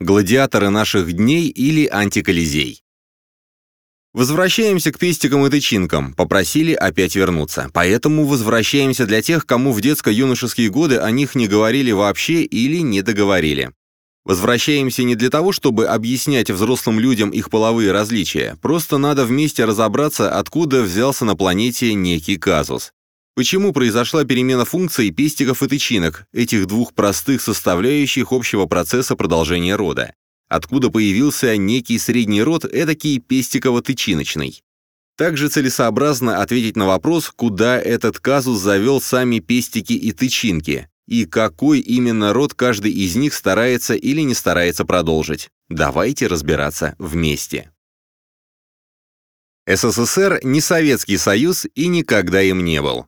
Гладиаторы наших дней или антиколизей. Возвращаемся к пестикам и тычинкам, попросили опять вернуться. Поэтому возвращаемся для тех, кому в детско-юношеские годы о них не говорили вообще или не договорили. Возвращаемся не для того, чтобы объяснять взрослым людям их половые различия, просто надо вместе разобраться, откуда взялся на планете некий казус. Почему произошла перемена функций пестиков и тычинок, этих двух простых составляющих общего процесса продолжения рода? Откуда появился некий средний род, эдакий пестиково-тычиночный? Также целесообразно ответить на вопрос, куда этот казус завел сами пестики и тычинки, и какой именно род каждый из них старается или не старается продолжить. Давайте разбираться вместе. СССР не Советский Союз и никогда им не был.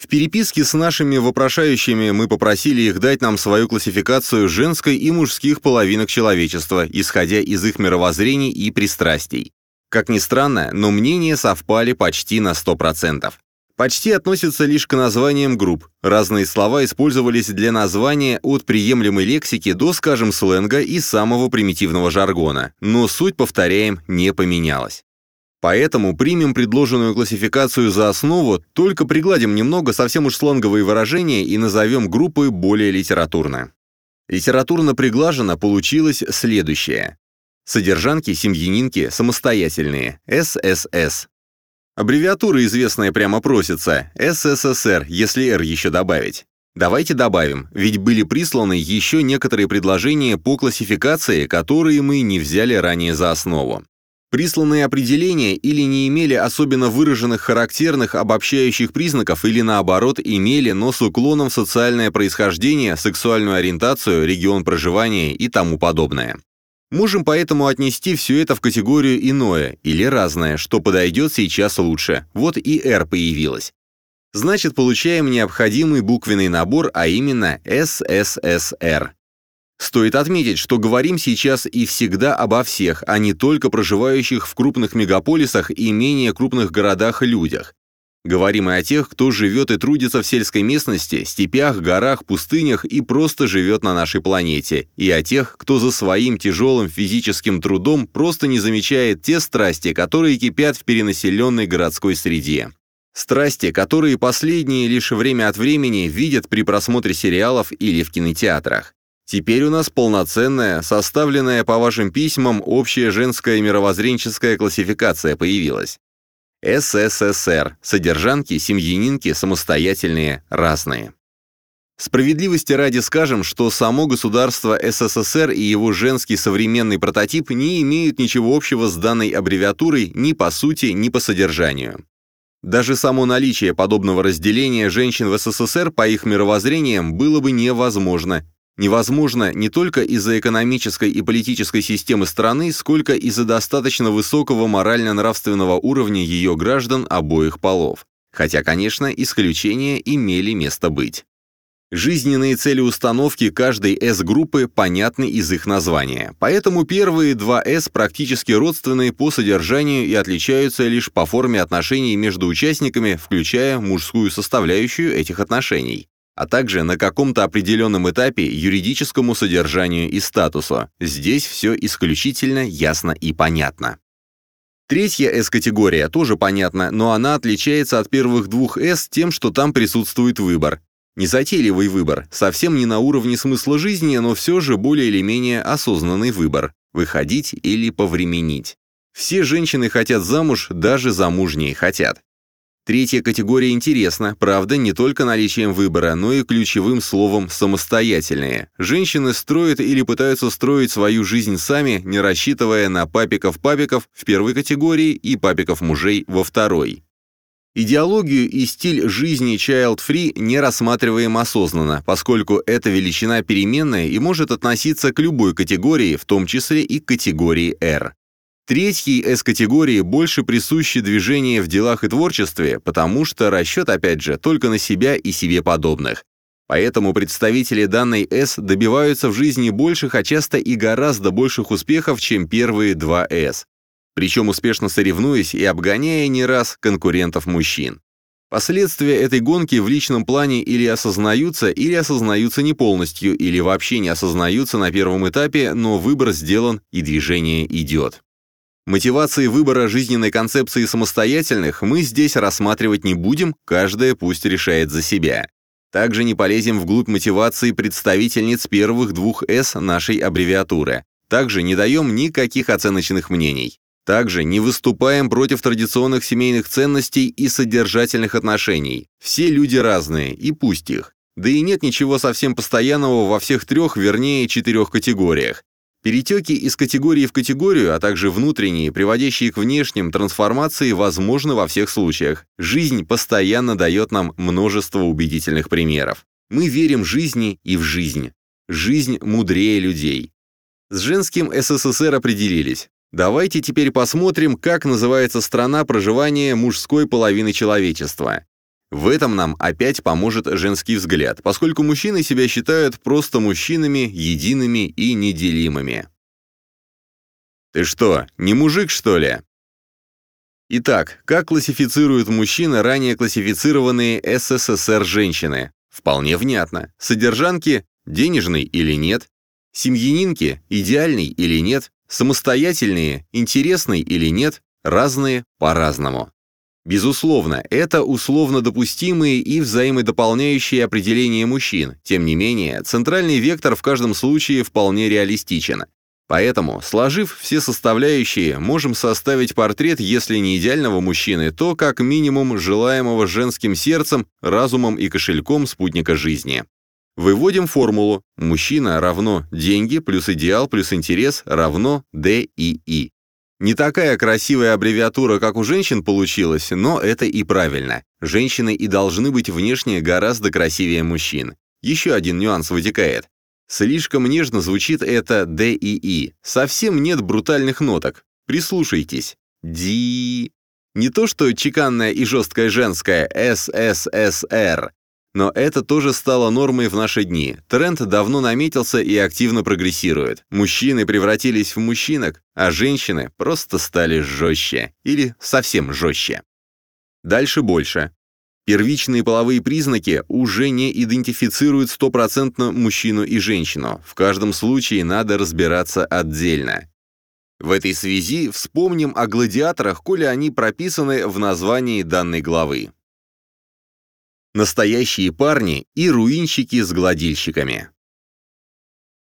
В переписке с нашими вопрошающими мы попросили их дать нам свою классификацию женской и мужских половинок человечества, исходя из их мировоззрений и пристрастий. Как ни странно, но мнения совпали почти на 100%. Почти относятся лишь к названиям групп. Разные слова использовались для названия от приемлемой лексики до, скажем, сленга и самого примитивного жаргона, но суть, повторяем, не поменялась. Поэтому примем предложенную классификацию за основу, только пригладим немного совсем уж слонговые выражения и назовем группы более литературно. Литературно приглажено получилось следующее. Содержанки, семьянинки, самостоятельные, ССС. Аббревиатура известная прямо просится, СССР, если Р еще добавить. Давайте добавим, ведь были присланы еще некоторые предложения по классификации, которые мы не взяли ранее за основу. Присланные определения или не имели особенно выраженных характерных обобщающих признаков или наоборот имели, но с уклоном в социальное происхождение, сексуальную ориентацию, регион проживания и тому подобное. Можем поэтому отнести все это в категорию иное или разное, что подойдет сейчас лучше. Вот и R появилась. Значит, получаем необходимый буквенный набор, а именно СССР. Стоит отметить, что говорим сейчас и всегда обо всех, а не только проживающих в крупных мегаполисах и менее крупных городах людях. Говорим и о тех, кто живет и трудится в сельской местности, степях, горах, пустынях и просто живет на нашей планете, и о тех, кто за своим тяжелым физическим трудом просто не замечает те страсти, которые кипят в перенаселенной городской среде. Страсти, которые последние лишь время от времени видят при просмотре сериалов или в кинотеатрах. Теперь у нас полноценная, составленная по вашим письмам общая женская мировоззренческая классификация появилась. СССР. Содержанки, семьянинки, самостоятельные, разные. Справедливости ради скажем, что само государство СССР и его женский современный прототип не имеют ничего общего с данной аббревиатурой ни по сути, ни по содержанию. Даже само наличие подобного разделения женщин в СССР по их мировоззрениям было бы невозможно, невозможно не только из-за экономической и политической системы страны, сколько из-за достаточно высокого морально-нравственного уровня ее граждан обоих полов. Хотя, конечно, исключения имели место быть. Жизненные цели установки каждой S-группы понятны из их названия, поэтому первые два S практически родственны по содержанию и отличаются лишь по форме отношений между участниками, включая мужскую составляющую этих отношений а также на каком-то определенном этапе юридическому содержанию и статусу. Здесь все исключительно ясно и понятно. Третья S-категория тоже понятна, но она отличается от первых двух S тем, что там присутствует выбор. Незатейливый выбор, совсем не на уровне смысла жизни, но все же более или менее осознанный выбор – выходить или повременить. Все женщины хотят замуж, даже замужние хотят. Третья категория интересна, правда, не только наличием выбора, но и ключевым словом «самостоятельные». Женщины строят или пытаются строить свою жизнь сами, не рассчитывая на папиков-папиков в первой категории и папиков-мужей во второй. Идеологию и стиль жизни child-free не рассматриваем осознанно, поскольку эта величина переменная и может относиться к любой категории, в том числе и к категории R. Третьей S-категории больше присуще движение в делах и творчестве, потому что расчет, опять же, только на себя и себе подобных. Поэтому представители данной S добиваются в жизни больших, а часто и гораздо больших успехов, чем первые два S. Причем успешно соревнуясь и обгоняя не раз конкурентов-мужчин. Последствия этой гонки в личном плане или осознаются, или осознаются не полностью, или вообще не осознаются на первом этапе, но выбор сделан и движение идет. Мотивации выбора жизненной концепции самостоятельных мы здесь рассматривать не будем, каждая пусть решает за себя. Также не полезем вглубь мотивации представительниц первых двух «С» нашей аббревиатуры. Также не даем никаких оценочных мнений. Также не выступаем против традиционных семейных ценностей и содержательных отношений. Все люди разные, и пусть их. Да и нет ничего совсем постоянного во всех трех, вернее, четырех категориях. Перетеки из категории в категорию, а также внутренние, приводящие к внешним трансформации, возможны во всех случаях. Жизнь постоянно дает нам множество убедительных примеров. Мы верим жизни и в жизнь. Жизнь мудрее людей. С женским СССР определились. Давайте теперь посмотрим, как называется страна проживания мужской половины человечества. В этом нам опять поможет женский взгляд, поскольку мужчины себя считают просто мужчинами, едиными и неделимыми. Ты что, не мужик, что ли? Итак, как классифицируют мужчины ранее классифицированные СССР женщины? Вполне внятно. Содержанки – денежный или нет? Семьянинки – идеальный или нет? Самостоятельные, интересные или нет, разные по-разному. Безусловно, это условно допустимые и взаимодополняющие определения мужчин, тем не менее, центральный вектор в каждом случае вполне реалистичен. Поэтому, сложив все составляющие, можем составить портрет, если не идеального мужчины, то как минимум желаемого женским сердцем, разумом и кошельком спутника жизни. Выводим формулу «мужчина равно деньги плюс идеал плюс интерес равно ДИИ». Не такая красивая аббревиатура, как у женщин получилась, но это и правильно. Женщины и должны быть внешне гораздо красивее мужчин. Еще один нюанс вытекает. Слишком нежно звучит это ДИИ. Совсем нет брутальных ноток. Прислушайтесь. Ди... Не то что чеканная и жесткая женская СССР, но это тоже стало нормой в наши дни. Тренд давно наметился и активно прогрессирует. Мужчины превратились в мужчинок, а женщины просто стали жестче. Или совсем жестче. Дальше больше. Первичные половые признаки уже не идентифицируют стопроцентно мужчину и женщину. В каждом случае надо разбираться отдельно. В этой связи вспомним о гладиаторах, коли они прописаны в названии данной главы. Настоящие парни и руинщики с гладильщиками.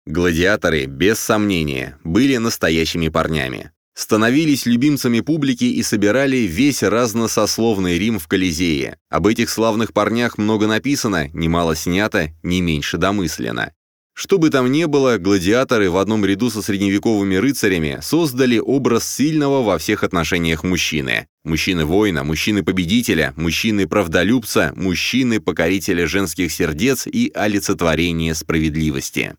Гладиаторы, без сомнения, были настоящими парнями. Становились любимцами публики и собирали весь разносословный Рим в Колизее. Об этих славных парнях много написано, немало снято, не меньше домыслено. Что бы там ни было, гладиаторы в одном ряду со средневековыми рыцарями создали образ сильного во всех отношениях мужчины. Мужчины-воина, мужчины-победителя, мужчины-правдолюбца, мужчины-покорителя женских сердец и олицетворения справедливости.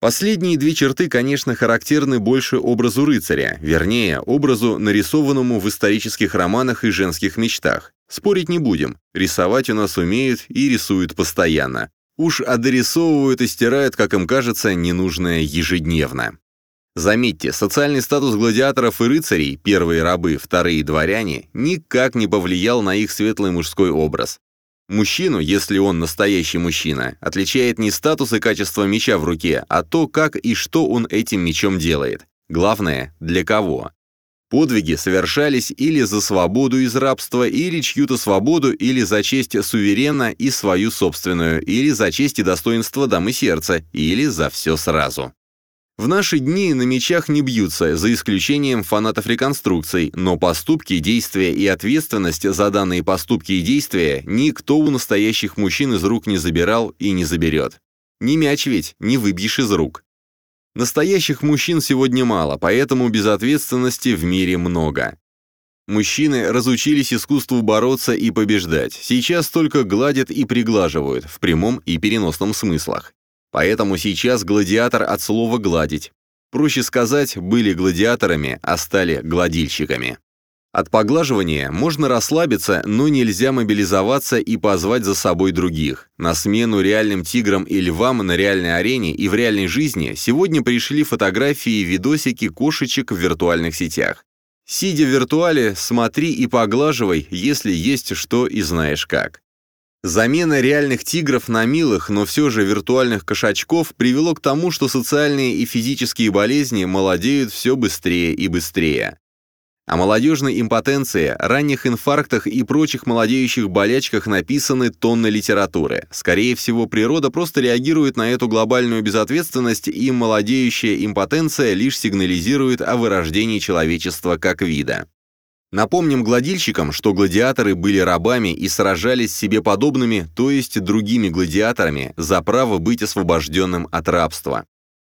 Последние две черты, конечно, характерны больше образу рыцаря, вернее, образу, нарисованному в исторических романах и женских мечтах. Спорить не будем, рисовать у нас умеют и рисуют постоянно. Уж адресовывают и стирают, как им кажется, ненужное ежедневно. Заметьте, социальный статус гладиаторов и рыцарей, первые рабы, вторые дворяне, никак не повлиял на их светлый мужской образ. Мужчину, если он настоящий мужчина, отличает не статус и качество меча в руке, а то, как и что он этим мечом делает. Главное, для кого. Подвиги совершались или за свободу из рабства, или чью-то свободу, или за честь суверена и свою собственную, или за честь и достоинство дамы сердца, или за все сразу. В наши дни на мечах не бьются, за исключением фанатов реконструкций, но поступки, действия и ответственность за данные поступки и действия никто у настоящих мужчин из рук не забирал и не заберет. Не мяч ведь, не выбьешь из рук. Настоящих мужчин сегодня мало, поэтому безответственности в мире много. Мужчины разучились искусству бороться и побеждать, сейчас только гладят и приглаживают, в прямом и переносном смыслах. Поэтому сейчас гладиатор от слова «гладить». Проще сказать, были гладиаторами, а стали гладильщиками. От поглаживания можно расслабиться, но нельзя мобилизоваться и позвать за собой других. На смену реальным тиграм и львам на реальной арене и в реальной жизни сегодня пришли фотографии и видосики кошечек в виртуальных сетях. Сидя в виртуале, смотри и поглаживай, если есть что и знаешь как. Замена реальных тигров на милых, но все же виртуальных кошачков привело к тому, что социальные и физические болезни молодеют все быстрее и быстрее. О молодежной импотенции, ранних инфарктах и прочих молодеющих болячках написаны тонны литературы. Скорее всего, природа просто реагирует на эту глобальную безответственность, и молодеющая импотенция лишь сигнализирует о вырождении человечества как вида. Напомним гладильщикам, что гладиаторы были рабами и сражались себе подобными, то есть другими гладиаторами, за право быть освобожденным от рабства.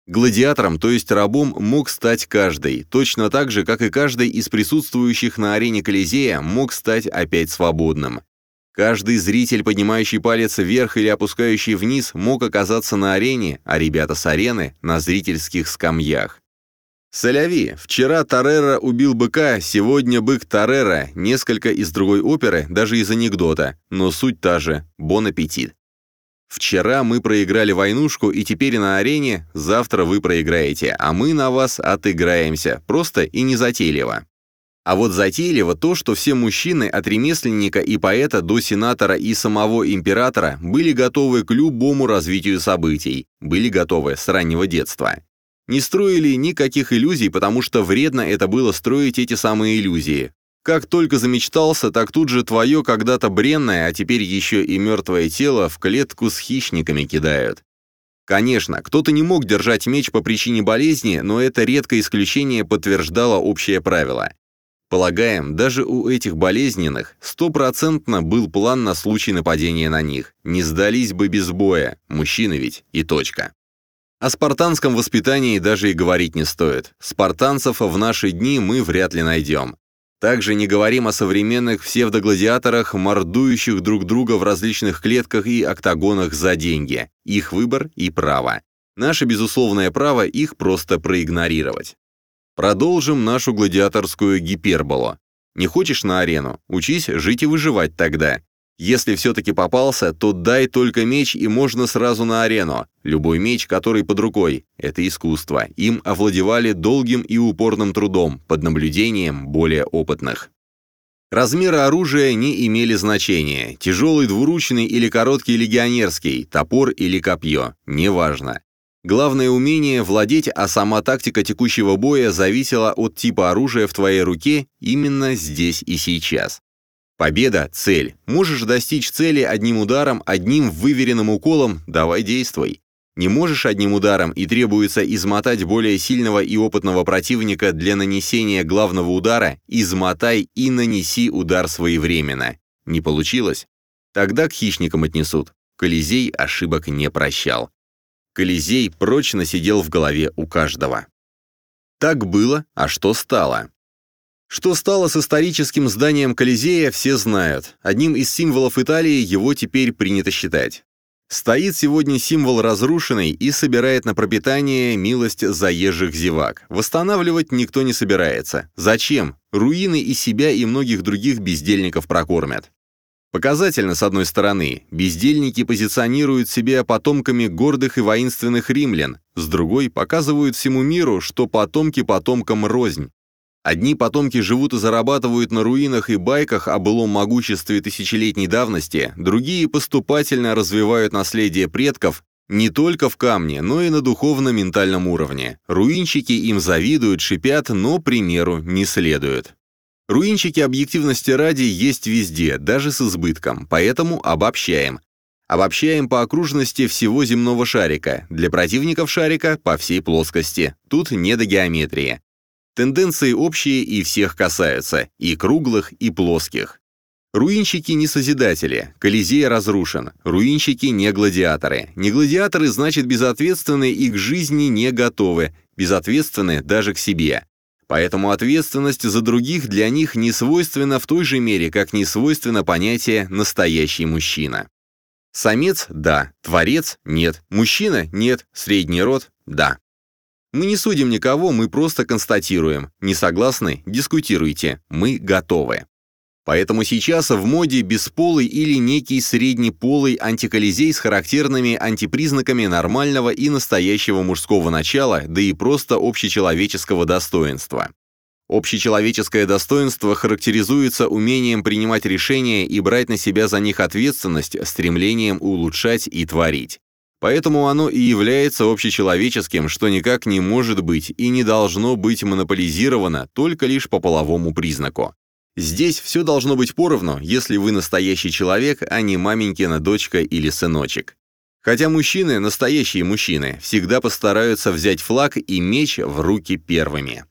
Гладиатором, то есть рабом, мог стать каждый, точно так же, как и каждый из присутствующих на арене Колизея мог стать опять свободным. Каждый зритель, поднимающий палец вверх или опускающий вниз, мог оказаться на арене, а ребята с арены — на зрительских скамьях. Соляви. Вчера Тарера убил быка, сегодня бык Тарера, несколько из другой оперы, даже из анекдота, но суть та же — бон аппетит. Вчера мы проиграли войнушку, и теперь на арене завтра вы проиграете, а мы на вас отыграемся, просто и незатейливо. А вот затейливо то, что все мужчины от ремесленника и поэта до сенатора и самого императора были готовы к любому развитию событий, были готовы с раннего детства. Не строили никаких иллюзий, потому что вредно это было строить эти самые иллюзии. Как только замечтался, так тут же твое когда-то бренное, а теперь еще и мертвое тело в клетку с хищниками кидают. Конечно, кто-то не мог держать меч по причине болезни, но это редкое исключение подтверждало общее правило. Полагаем, даже у этих болезненных стопроцентно был план на случай нападения на них. Не сдались бы без боя, мужчины ведь и точка. О спартанском воспитании даже и говорить не стоит. Спартанцев в наши дни мы вряд ли найдем. Также не говорим о современных псевдогладиаторах, мордующих друг друга в различных клетках и октагонах за деньги. Их выбор и право. Наше безусловное право их просто проигнорировать. Продолжим нашу гладиаторскую гиперболу. Не хочешь на арену? Учись жить и выживать тогда. Если все-таки попался, то дай только меч, и можно сразу на арену. Любой меч, который под рукой — это искусство. Им овладевали долгим и упорным трудом, под наблюдением более опытных. Размеры оружия не имели значения. Тяжелый двуручный или короткий легионерский, топор или копье — неважно. Главное умение владеть, а сама тактика текущего боя зависела от типа оружия в твоей руке именно здесь и сейчас. Победа — цель. Можешь достичь цели одним ударом, одним выверенным уколом, давай действуй. Не можешь одним ударом и требуется измотать более сильного и опытного противника для нанесения главного удара, измотай и нанеси удар своевременно. Не получилось? Тогда к хищникам отнесут. Колизей ошибок не прощал. Колизей прочно сидел в голове у каждого. Так было, а что стало? Что стало с историческим зданием Колизея, все знают. Одним из символов Италии его теперь принято считать. Стоит сегодня символ разрушенный и собирает на пропитание милость заезжих зевак. Восстанавливать никто не собирается. Зачем? Руины и себя, и многих других бездельников прокормят. Показательно, с одной стороны, бездельники позиционируют себя потомками гордых и воинственных римлян, с другой показывают всему миру, что потомки потомкам рознь. Одни потомки живут и зарабатывают на руинах и байках о былом могуществе тысячелетней давности, другие поступательно развивают наследие предков не только в камне, но и на духовно-ментальном уровне. Руинщики им завидуют, шипят, но примеру не следуют. Руинщики объективности ради есть везде, даже с избытком, поэтому обобщаем. Обобщаем по окружности всего земного шарика, для противников шарика по всей плоскости. Тут не до геометрии. Тенденции общие и всех касаются, и круглых, и плоских. Руинщики не созидатели, Колизей разрушен, руинщики не гладиаторы. Не гладиаторы значит безответственны и к жизни не готовы, безответственны даже к себе. Поэтому ответственность за других для них не свойственна в той же мере, как не свойственно понятие «настоящий мужчина». Самец – да, творец – нет, мужчина – нет, средний род – да. Мы не судим никого, мы просто констатируем. Не согласны? Дискутируйте. Мы готовы. Поэтому сейчас в моде бесполый или некий среднеполый антиколизей с характерными антипризнаками нормального и настоящего мужского начала, да и просто общечеловеческого достоинства. Общечеловеческое достоинство характеризуется умением принимать решения и брать на себя за них ответственность, стремлением улучшать и творить. Поэтому оно и является общечеловеческим, что никак не может быть и не должно быть монополизировано только лишь по половому признаку. Здесь все должно быть поровну, если вы настоящий человек, а не маменькина дочка или сыночек. Хотя мужчины, настоящие мужчины, всегда постараются взять флаг и меч в руки первыми.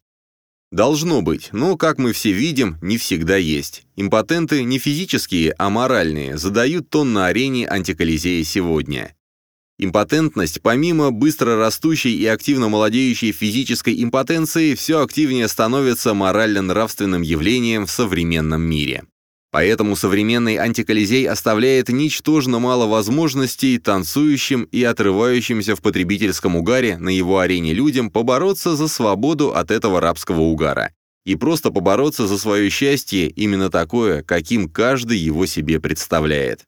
Должно быть, но, как мы все видим, не всегда есть. Импотенты не физические, а моральные, задают тон на арене антиколизея сегодня. Импотентность, помимо быстро растущей и активно молодеющей физической импотенции, все активнее становится морально-нравственным явлением в современном мире. Поэтому современный антиколизей оставляет ничтожно мало возможностей танцующим и отрывающимся в потребительском угаре на его арене людям побороться за свободу от этого рабского угара и просто побороться за свое счастье именно такое, каким каждый его себе представляет.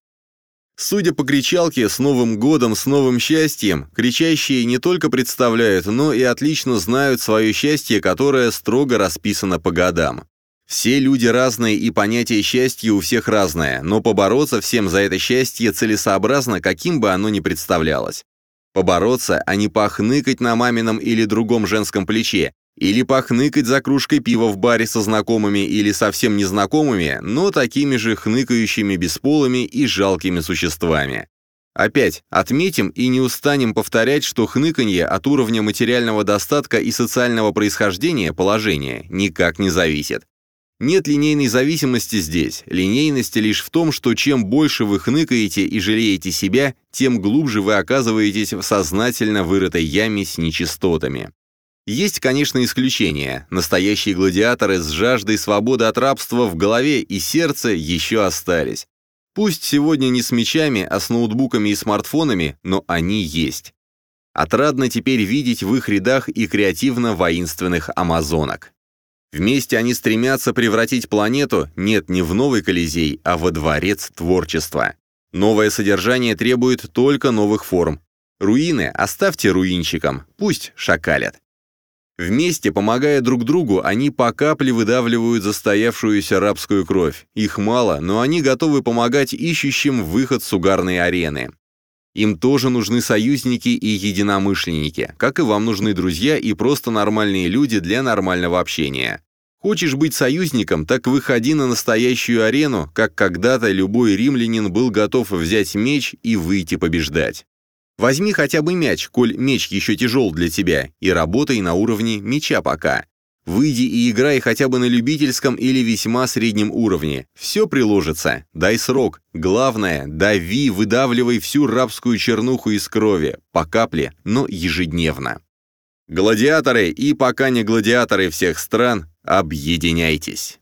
Судя по кричалке «С Новым годом, с новым счастьем», кричащие не только представляют, но и отлично знают свое счастье, которое строго расписано по годам. Все люди разные и понятие счастья у всех разное, но побороться всем за это счастье целесообразно, каким бы оно ни представлялось. Побороться, а не похныкать на мамином или другом женском плече, или похныкать за кружкой пива в баре со знакомыми или совсем незнакомыми, но такими же хныкающими бесполыми и жалкими существами. Опять отметим и не устанем повторять, что хныканье от уровня материального достатка и социального происхождения положения никак не зависит. Нет линейной зависимости здесь. Линейность лишь в том, что чем больше вы хныкаете и жалеете себя, тем глубже вы оказываетесь в сознательно вырытой яме с нечистотами. Есть, конечно, исключения. Настоящие гладиаторы с жаждой свободы от рабства в голове и сердце еще остались. Пусть сегодня не с мечами, а с ноутбуками и смартфонами, но они есть. Отрадно теперь видеть в их рядах и креативно-воинственных амазонок. Вместе они стремятся превратить планету, нет, не в новый Колизей, а во дворец творчества. Новое содержание требует только новых форм. Руины оставьте руинщикам, пусть шакалят. Вместе, помогая друг другу, они по капле выдавливают застоявшуюся рабскую кровь. Их мало, но они готовы помогать ищущим выход с угарной арены. Им тоже нужны союзники и единомышленники, как и вам нужны друзья и просто нормальные люди для нормального общения. Хочешь быть союзником, так выходи на настоящую арену, как когда-то любой римлянин был готов взять меч и выйти побеждать. Возьми хотя бы мяч, коль меч еще тяжел для тебя, и работай на уровне меча пока. Выйди и играй хотя бы на любительском или весьма среднем уровне. Все приложится. Дай срок. Главное, дави, выдавливай всю рабскую чернуху из крови. По капле, но ежедневно. Гладиаторы и пока не гладиаторы всех стран, объединяйтесь.